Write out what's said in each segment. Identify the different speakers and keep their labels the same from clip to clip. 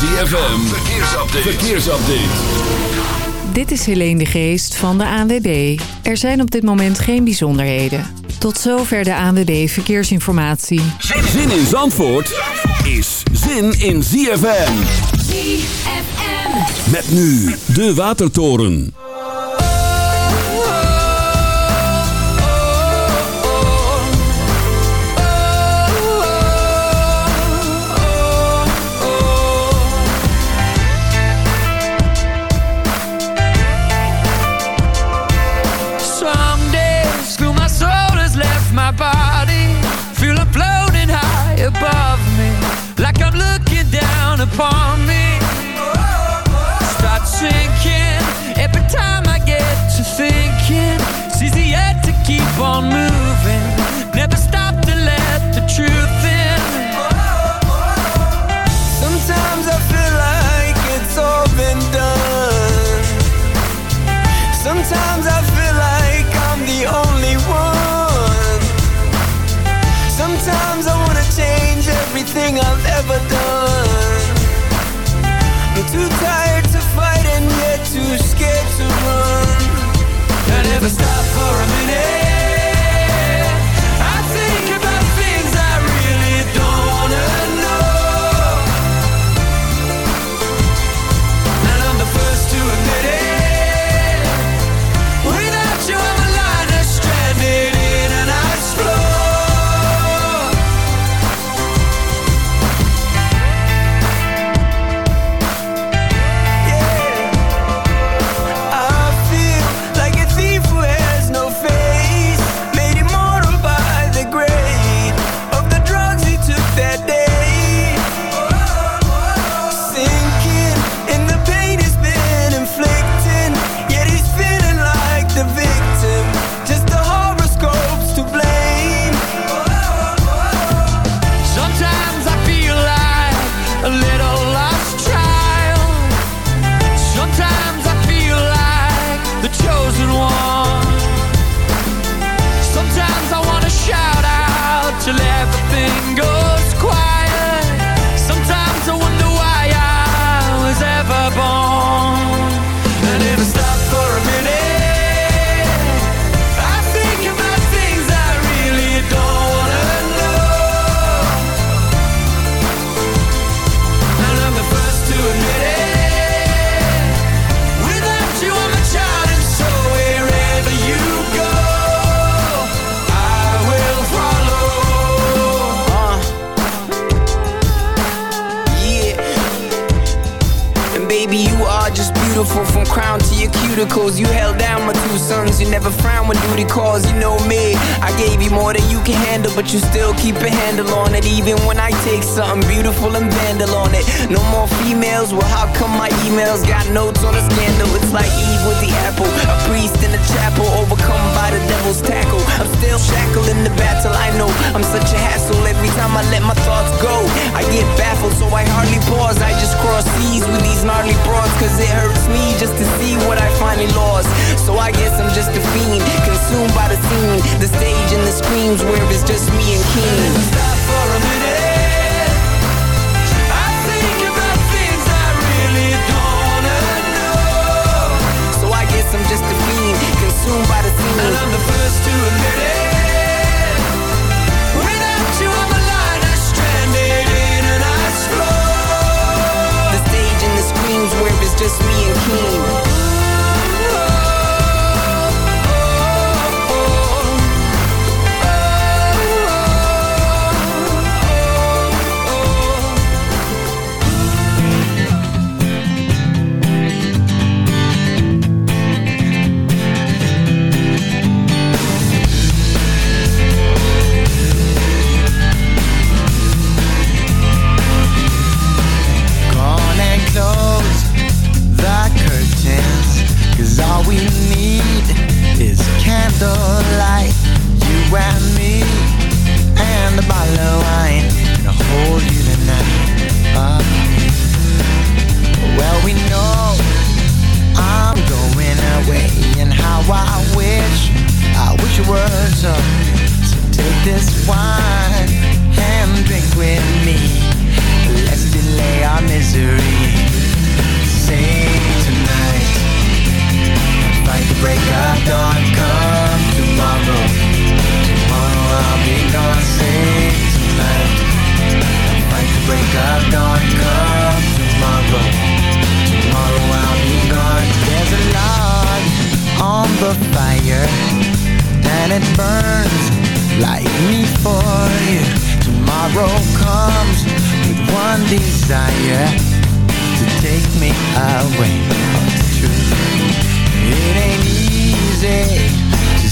Speaker 1: ZFM, verkeersupdate.
Speaker 2: Dit is Helene de Geest van de ANWB. Er zijn op dit moment geen bijzonderheden. Tot zover de ANWB Verkeersinformatie.
Speaker 1: Zin in Zandvoort is zin in ZFM.
Speaker 3: ZFM.
Speaker 1: Met nu de Watertoren.
Speaker 4: upon me. Start sinking every time I get to thinking. It's easier to keep on moving.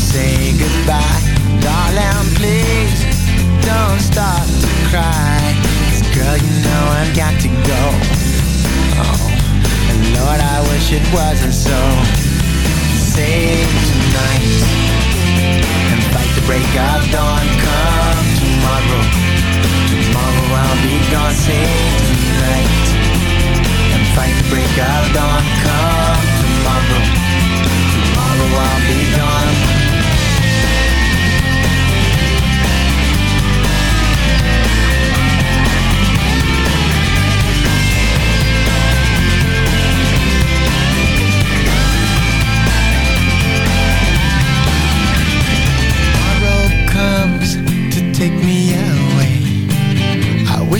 Speaker 3: say goodbye. Darling, please don't stop to cry. Cause girl, you know I've got to go. Oh, and Lord, I wish it wasn't so. Save tonight And fight the break of dawn. Come tomorrow. Tomorrow I'll be gone. Save tonight And fight the break of dawn. Come tomorrow. Tomorrow I'll be gone.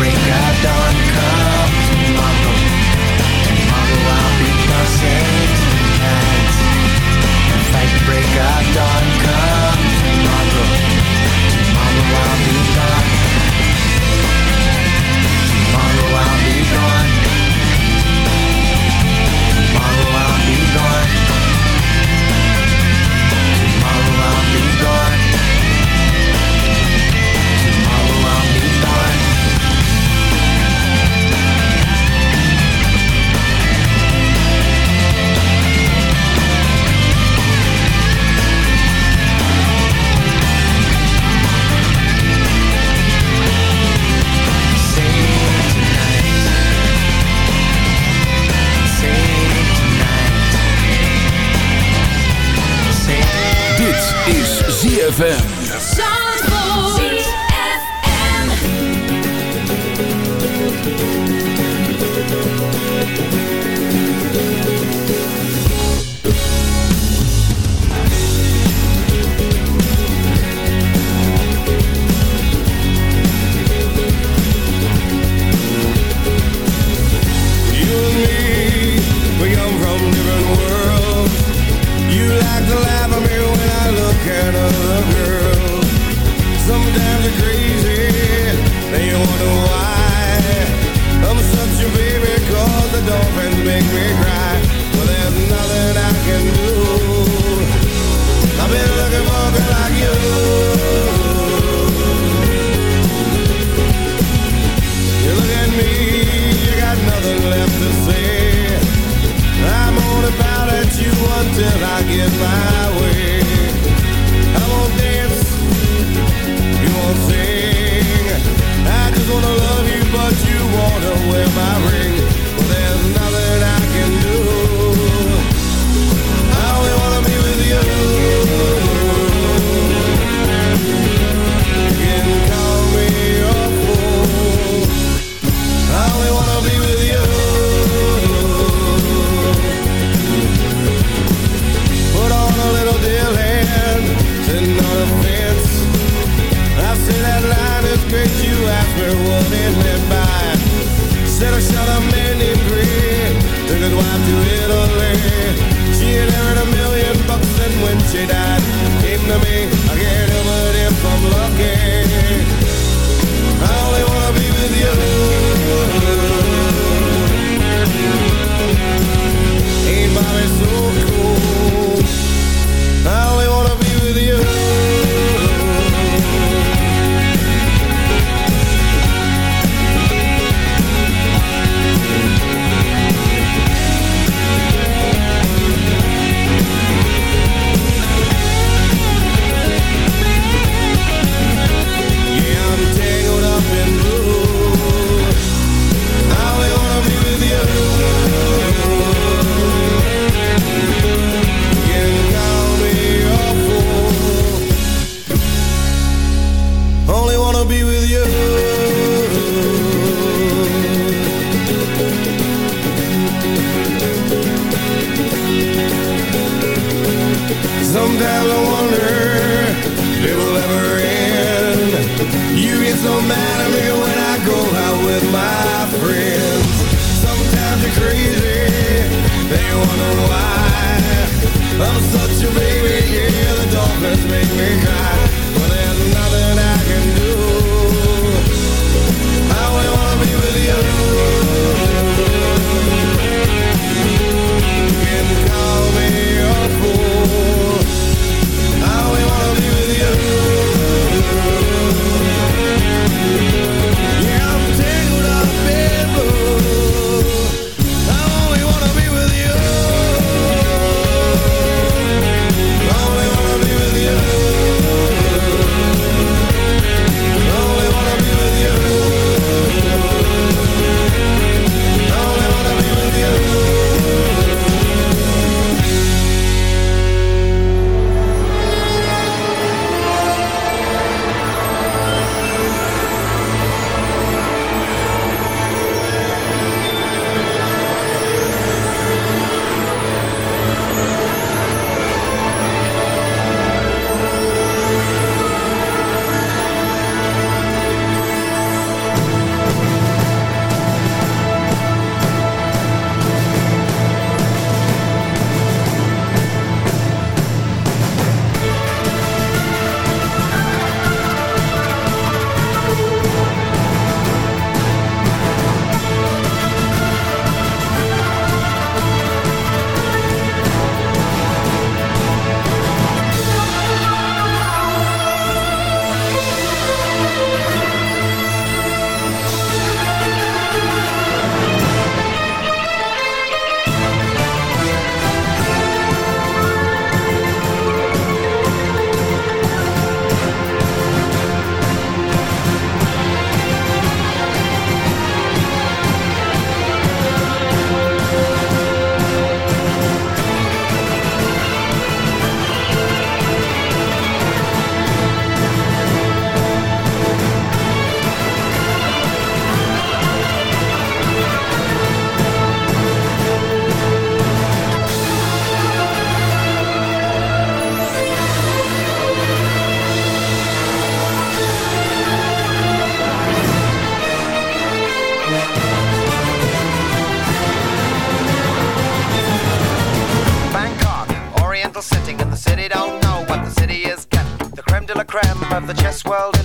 Speaker 3: break
Speaker 5: up.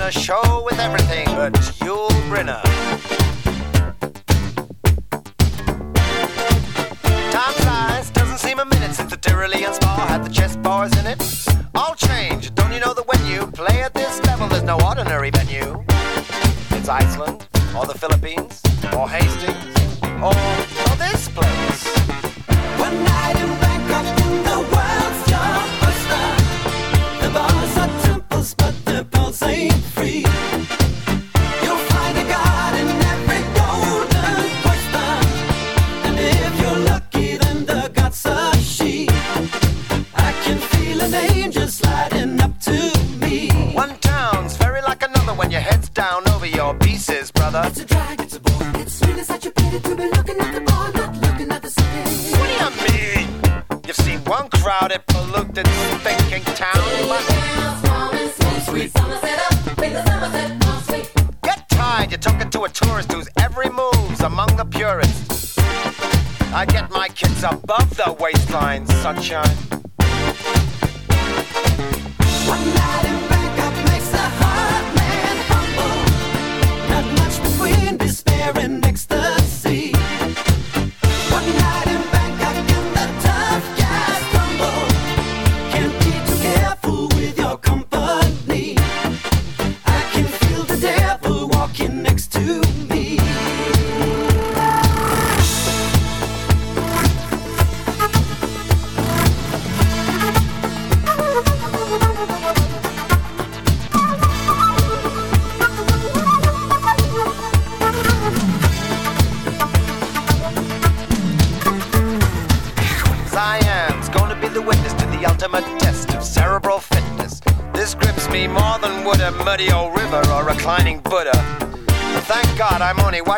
Speaker 5: a
Speaker 6: show with everything.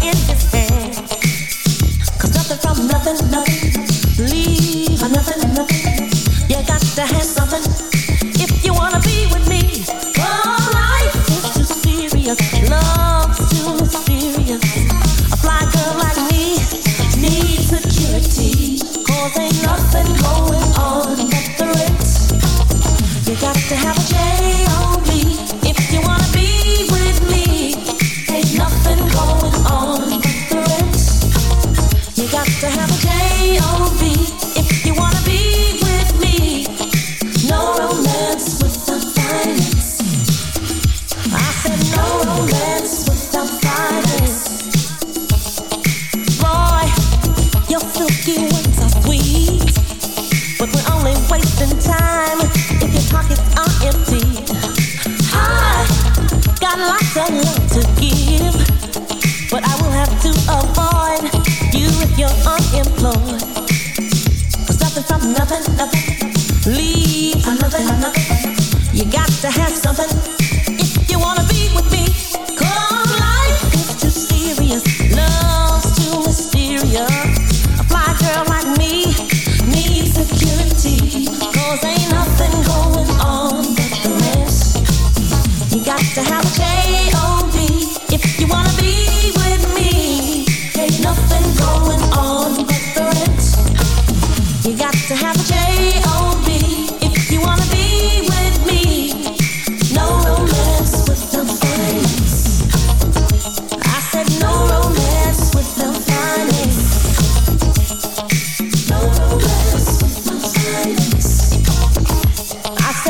Speaker 7: in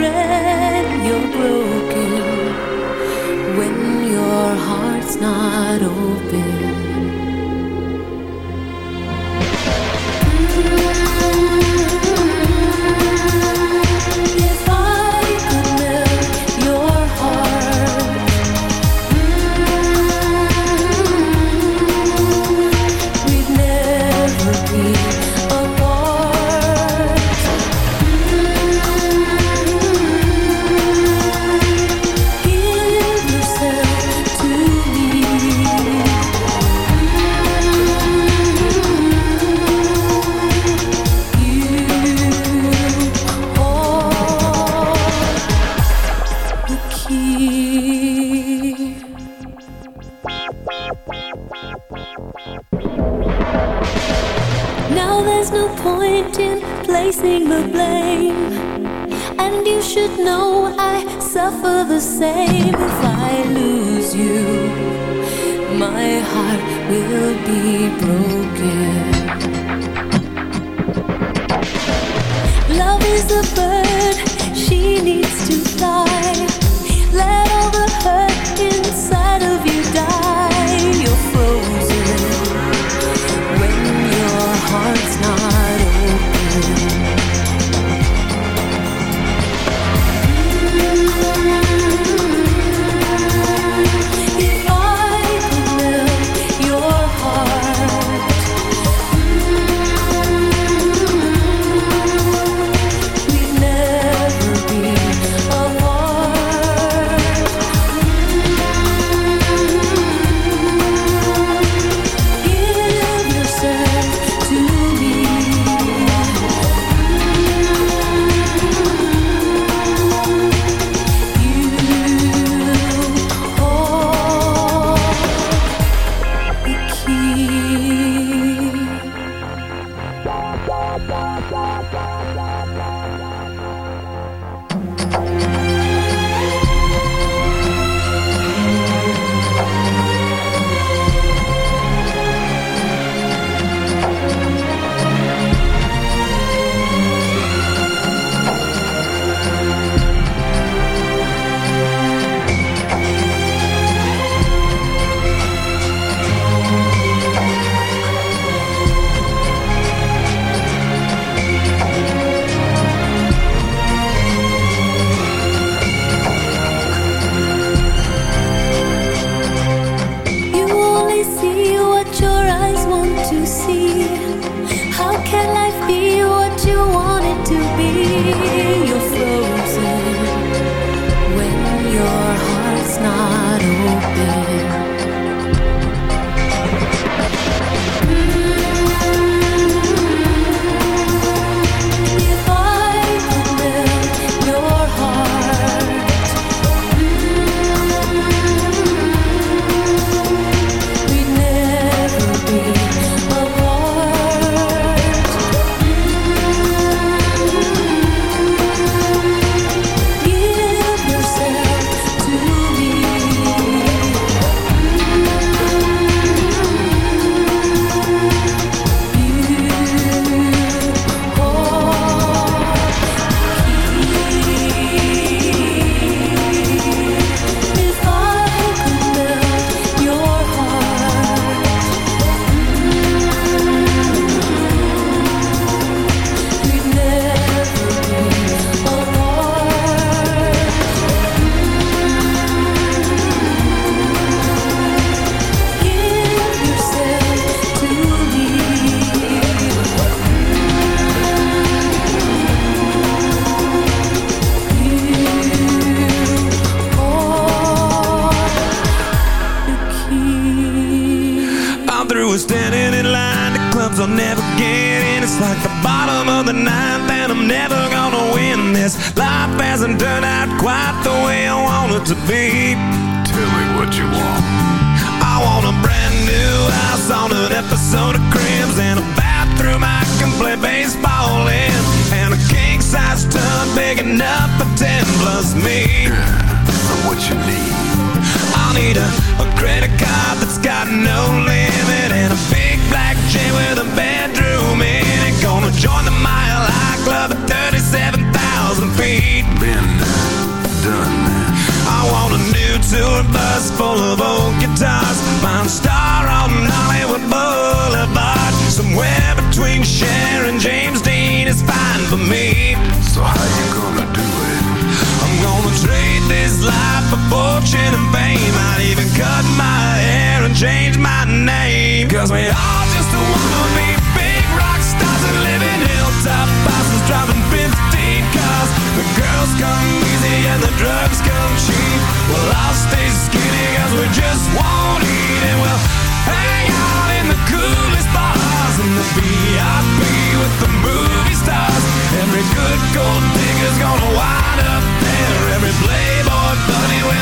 Speaker 8: Regret. You're broken when your heart's not open.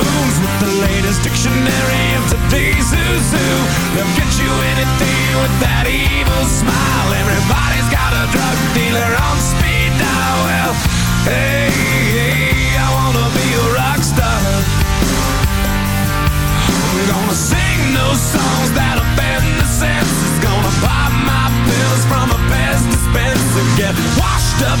Speaker 9: rooms with the latest dictionary of today's who's who. They'll get you anything with that evil smile. Everybody's got a drug dealer on speed dial. Well, hey, hey, I wanna be a rock star. I'm gonna sing those songs that offend the senses. Gonna pop my pills from a Pez dispenser. Get washed up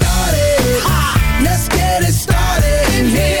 Speaker 10: in here.